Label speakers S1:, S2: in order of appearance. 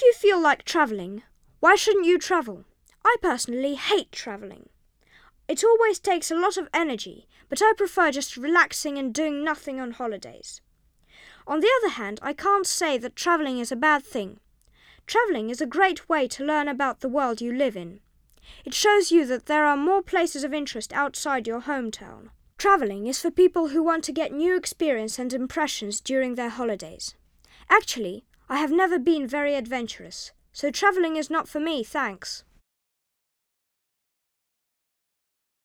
S1: If you feel like travelling, why shouldn't you travel? I personally hate travelling. It always takes a lot of energy, but I prefer just relaxing and doing nothing on holidays. On the other hand, I can't say that travelling is a bad thing. Travelling is a great way to learn about the world you live in. It shows you that there are more places of interest outside your hometown. Travelling is for people who want to get new experience and impressions during their holidays. Actually, I have never been very adventurous, so travelling is not for me, thanks.